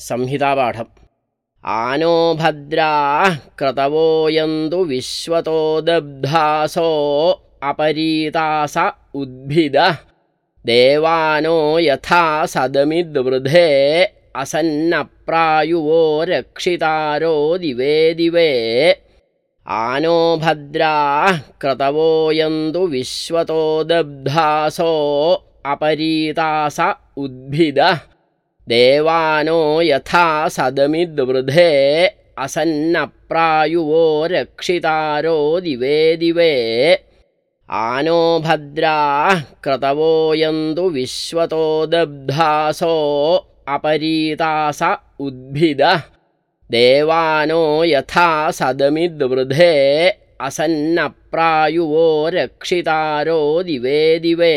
संहितापाठम्। आनो भद्राः क्रतवोऽयन्तु विश्वतो दब्धासो अपरीतास उद्भिदः। देवानो यथा सदमिद्वृधे असन्नप्रायुवो रक्षितारो दिवे दिवे। आनो भद्राः क्रतवोऽयन्तु विश्वतो दब्धासो अपरीतास उद्भिदः देवानो यथा सदमिद्वृधे असन्नप्रायुवो रक्षितारो दिवे दिवे। आनो भद्राः क्रतवोऽयन्तु विश्वतो दब्धासो अपरीतास उद्भिदः। देवानो यथा सदमिद्वृधे असन्नप्रायुवो रक्षितारो दिवे दिवे